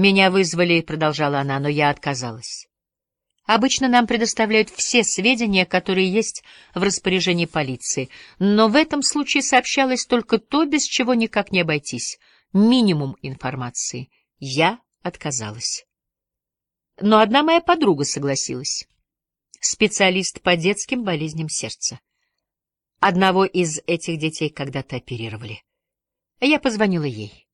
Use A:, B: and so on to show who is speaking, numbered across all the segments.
A: «Меня вызвали», — продолжала она, — «но я отказалась. Обычно нам предоставляют все сведения, которые есть в распоряжении полиции, но в этом случае сообщалось только то, без чего никак не обойтись — минимум информации. Я отказалась. Но одна моя подруга согласилась. Специалист по детским болезням сердца. Одного из этих детей когда-то оперировали. Я позвонила ей.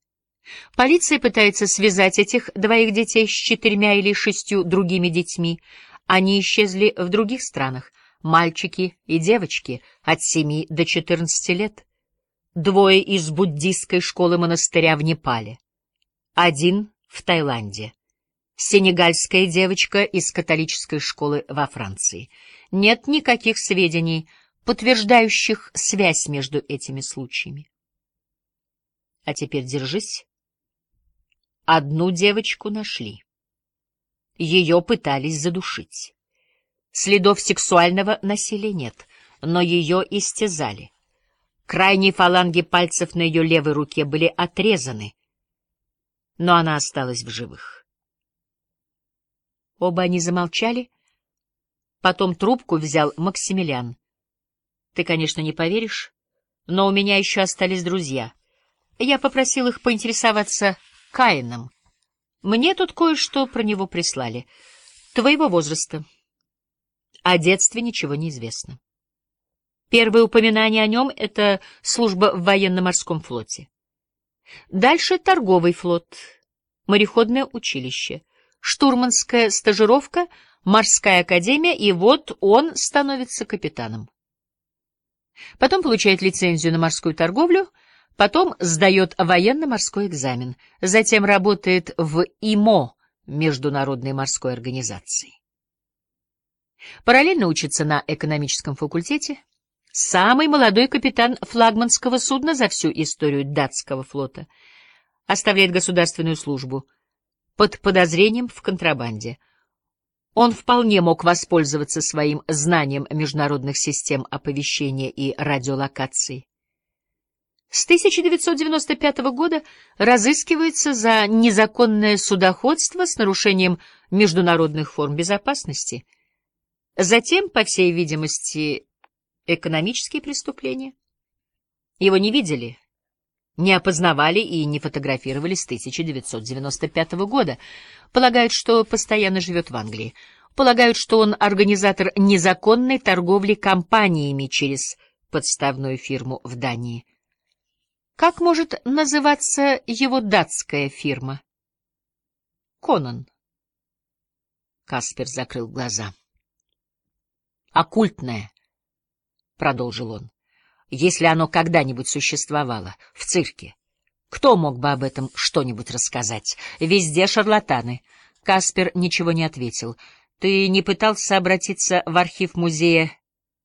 A: Полиция пытается связать этих двоих детей с четырьмя или шестью другими детьми. Они исчезли в других странах. Мальчики и девочки от семи до четырнадцати лет. Двое из буддистской школы монастыря в Непале. Один в Таиланде. Сенегальская девочка из католической школы во Франции. Нет никаких сведений, подтверждающих связь между этими случаями. А теперь держись. Одну девочку нашли. Ее пытались задушить. Следов сексуального насилия нет, но ее истязали. Крайние фаланги пальцев на ее левой руке были отрезаны, но она осталась в живых. Оба они замолчали. Потом трубку взял Максимилиан. Ты, конечно, не поверишь, но у меня еще остались друзья. Я попросил их поинтересоваться Каином. Мне тут кое-что про него прислали. Твоего возраста. О детстве ничего не известно. Первое упоминание о нем — это служба в военно-морском флоте. Дальше торговый флот, мореходное училище, штурманская стажировка, морская академия, и вот он становится капитаном. Потом получает лицензию на морскую торговлю, потом сдает военно-морской экзамен, затем работает в ИМО, Международной морской организации. Параллельно учится на экономическом факультете, самый молодой капитан флагманского судна за всю историю датского флота, оставляет государственную службу под подозрением в контрабанде. Он вполне мог воспользоваться своим знанием международных систем оповещения и радиолокации. С 1995 года разыскивается за незаконное судоходство с нарушением международных форм безопасности. Затем, по всей видимости, экономические преступления. Его не видели, не опознавали и не фотографировали с 1995 года. Полагают, что постоянно живет в Англии. Полагают, что он организатор незаконной торговли компаниями через подставную фирму в Дании. Как может называться его датская фирма? Конан. Каспер закрыл глаза. Оккультная — продолжил он, — если оно когда-нибудь существовало, в цирке. Кто мог бы об этом что-нибудь рассказать? Везде шарлатаны. Каспер ничего не ответил. Ты не пытался обратиться в архив музея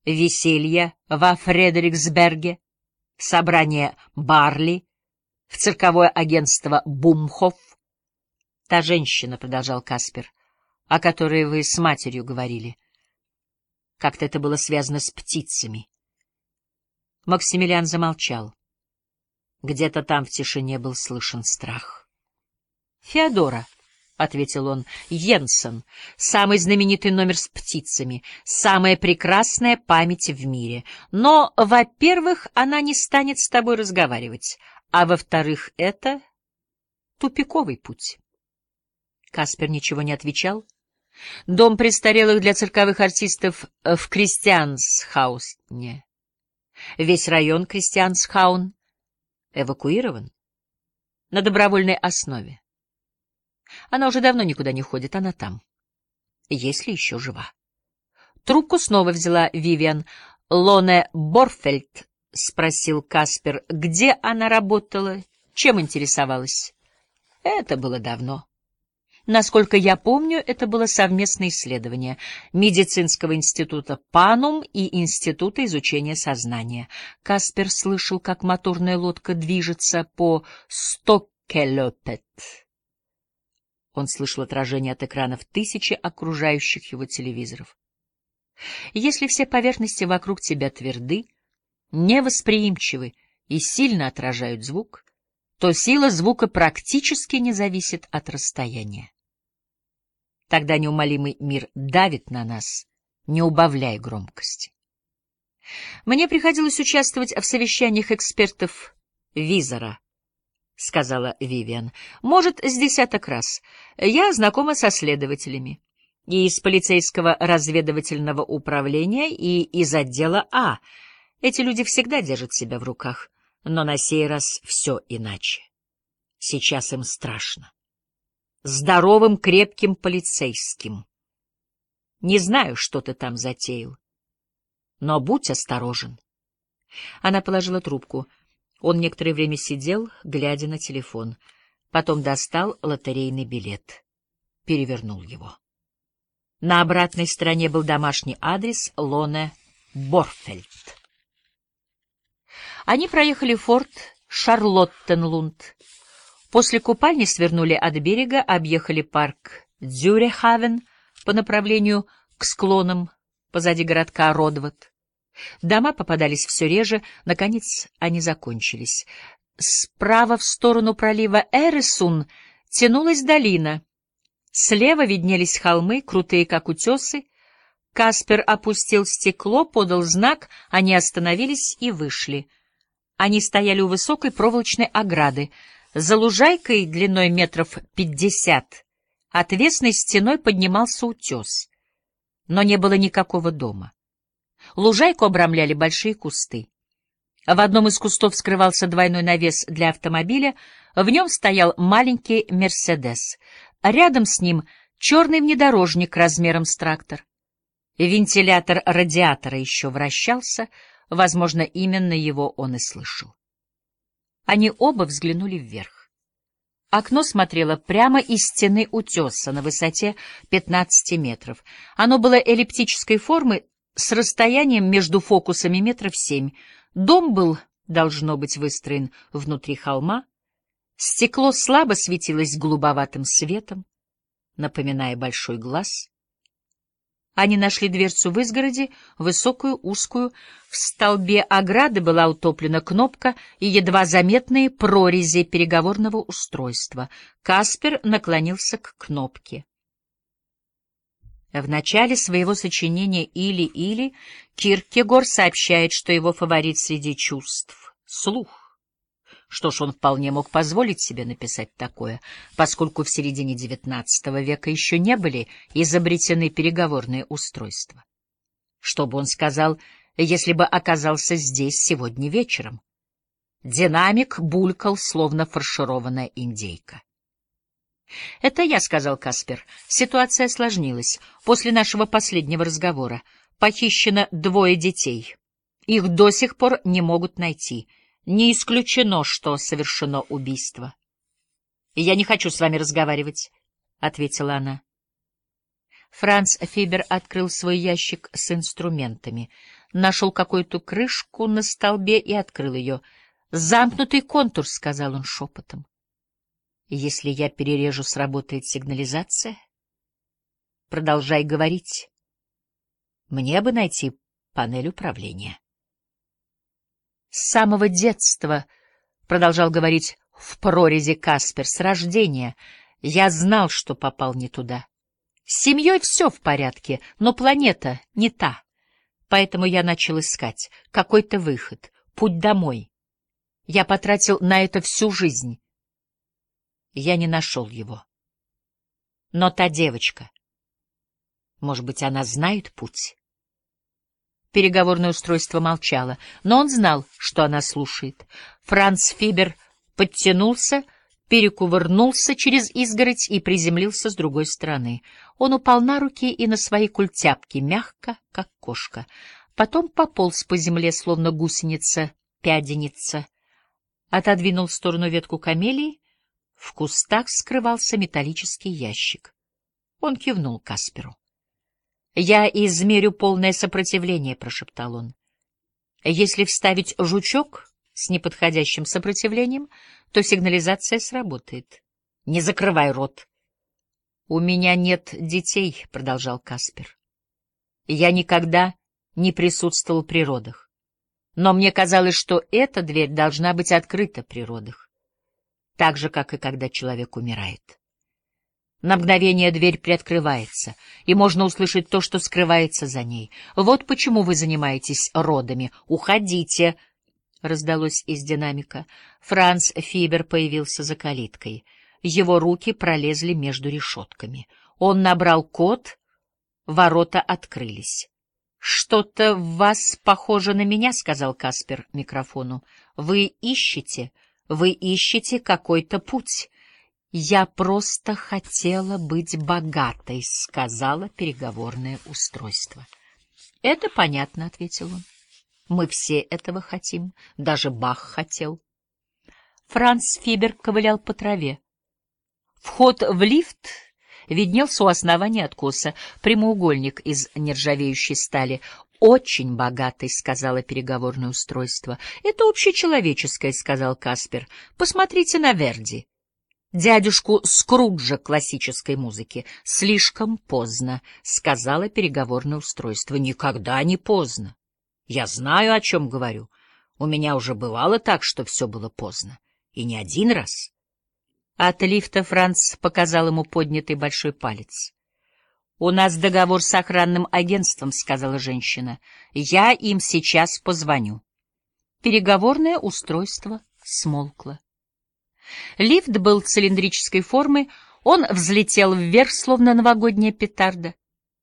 A: веселья во Фредериксберге, в собрание Барли, в цирковое агентство Бумхоф? Та женщина, — продолжал Каспер, — о которой вы с матерью говорили. Как-то это было связано с птицами. Максимилиан замолчал. Где-то там в тишине был слышен страх. «Феодора», — ответил он, — «Йенсен, самый знаменитый номер с птицами, самая прекрасная память в мире. Но, во-первых, она не станет с тобой разговаривать, а во-вторых, это тупиковый путь». Каспер ничего не отвечал, — Дом престарелых для цирковых артистов в Кристиансхаусне. Весь район Кристиансхаун эвакуирован на добровольной основе. Она уже давно никуда не ходит, она там, если еще жива. Трубку снова взяла Вивиан. Лоне Борфельд спросил Каспер, где она работала, чем интересовалась. Это было давно. Насколько я помню, это было совместное исследование медицинского института Панум и Института изучения сознания. Каспер слышал, как моторная лодка движется по Стоккелопет. Он слышал отражение от экранов тысячи окружающих его телевизоров. Если все поверхности вокруг тебя тверды, невосприимчивы и сильно отражают звук, то сила звука практически не зависит от расстояния. Тогда неумолимый мир давит на нас, не убавляя громкости. Мне приходилось участвовать в совещаниях экспертов Визора, — сказала Вивиан. — Может, с десяток раз. Я знакома со следователями. И из полицейского разведывательного управления, и из отдела А. Эти люди всегда держат себя в руках. Но на сей раз все иначе. Сейчас им страшно. Здоровым, крепким полицейским. Не знаю, что ты там затеял. Но будь осторожен. Она положила трубку. Он некоторое время сидел, глядя на телефон. Потом достал лотерейный билет. Перевернул его. На обратной стороне был домашний адрес Лоне Борфельд. Они проехали форт Шарлоттенлунд. После купальни свернули от берега, объехали парк Дзюрехавен по направлению к склонам позади городка Родвот. Дома попадались все реже, наконец они закончились. Справа в сторону пролива Эресун тянулась долина. Слева виднелись холмы, крутые как утесы. Каспер опустил стекло, подал знак, они остановились и вышли — они стояли у высокой проволочной ограды. За лужайкой длиной метров пятьдесят отвесной стеной поднимался утес. Но не было никакого дома. Лужайку обрамляли большие кусты. В одном из кустов скрывался двойной навес для автомобиля, в нем стоял маленький «Мерседес». Рядом с ним черный внедорожник размером с трактор. Вентилятор радиатора еще вращался — Возможно, именно его он и слышал. Они оба взглянули вверх. Окно смотрело прямо из стены утеса на высоте 15 метров. Оно было эллиптической формы с расстоянием между фокусами метров семь. Дом был, должно быть, выстроен внутри холма. Стекло слабо светилось голубоватым светом, напоминая большой глаз. Они нашли дверцу в изгороди, высокую, узкую. В столбе ограды была утоплена кнопка и едва заметные прорези переговорного устройства. Каспер наклонился к кнопке. В начале своего сочинения «Или-или» Киркегор сообщает, что его фаворит среди чувств — слух. Что ж, он вполне мог позволить себе написать такое, поскольку в середине XIX века еще не были изобретены переговорные устройства. Что бы он сказал, если бы оказался здесь сегодня вечером? Динамик булькал, словно фаршированная индейка. «Это я», — сказал Каспер. «Ситуация осложнилась. После нашего последнего разговора похищено двое детей. Их до сих пор не могут найти». Не исключено, что совершено убийство. — Я не хочу с вами разговаривать, — ответила она. Франц Фибер открыл свой ящик с инструментами, нашел какую-то крышку на столбе и открыл ее. «Замкнутый контур», — сказал он шепотом. «Если я перережу, сработает сигнализация?» «Продолжай говорить. Мне бы найти панель управления». С самого детства, — продолжал говорить в прорези Каспер, — с рождения я знал, что попал не туда. С семьей все в порядке, но планета не та. Поэтому я начал искать какой-то выход, путь домой. Я потратил на это всю жизнь. Я не нашел его. Но та девочка, может быть, она знает путь? Переговорное устройство молчало, но он знал, что она слушает. Франц Фибер подтянулся, перекувырнулся через изгородь и приземлился с другой стороны. Он упал на руки и на свои культяпки, мягко, как кошка. Потом пополз по земле, словно гусеница, пяденица. Отодвинул в сторону ветку камелии. В кустах скрывался металлический ящик. Он кивнул Касперу. «Я измерю полное сопротивление», — прошептал он. «Если вставить жучок с неподходящим сопротивлением, то сигнализация сработает. Не закрывай рот». «У меня нет детей», — продолжал Каспер. «Я никогда не присутствовал при родах. Но мне казалось, что эта дверь должна быть открыта при родах. Так же, как и когда человек умирает. На мгновение дверь приоткрывается, и можно услышать то, что скрывается за ней. Вот почему вы занимаетесь родами. Уходите, — раздалось из динамика. Франц Фибер появился за калиткой. Его руки пролезли между решетками. Он набрал код, ворота открылись. — Что-то в вас похоже на меня, — сказал Каспер микрофону. — Вы ищете, вы ищете какой-то путь. «Я просто хотела быть богатой», — сказала переговорное устройство. «Это понятно», — ответил он. «Мы все этого хотим. Даже Бах хотел». Франц Фибер ковылял по траве. Вход в лифт виднелся у основания откоса, прямоугольник из нержавеющей стали. «Очень богатый», — сказала переговорное устройство. «Это общечеловеческое», — сказал Каспер. «Посмотрите на Верди» дядюшку Скруджа классической музыки. «Слишком поздно», — сказала переговорное устройство. «Никогда не поздно. Я знаю, о чем говорю. У меня уже бывало так, что все было поздно. И не один раз». От лифта Франц показал ему поднятый большой палец. «У нас договор с охранным агентством», — сказала женщина. «Я им сейчас позвоню». Переговорное устройство смолкло. Лифт был цилиндрической формы, он взлетел вверх, словно новогодняя петарда.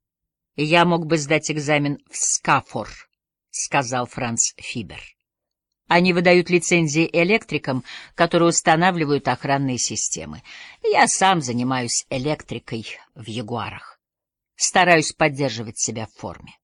A: — Я мог бы сдать экзамен в Скафор, — сказал Франц Фибер. Они выдают лицензии электрикам, которые устанавливают охранные системы. Я сам занимаюсь электрикой в Ягуарах. Стараюсь поддерживать себя в форме.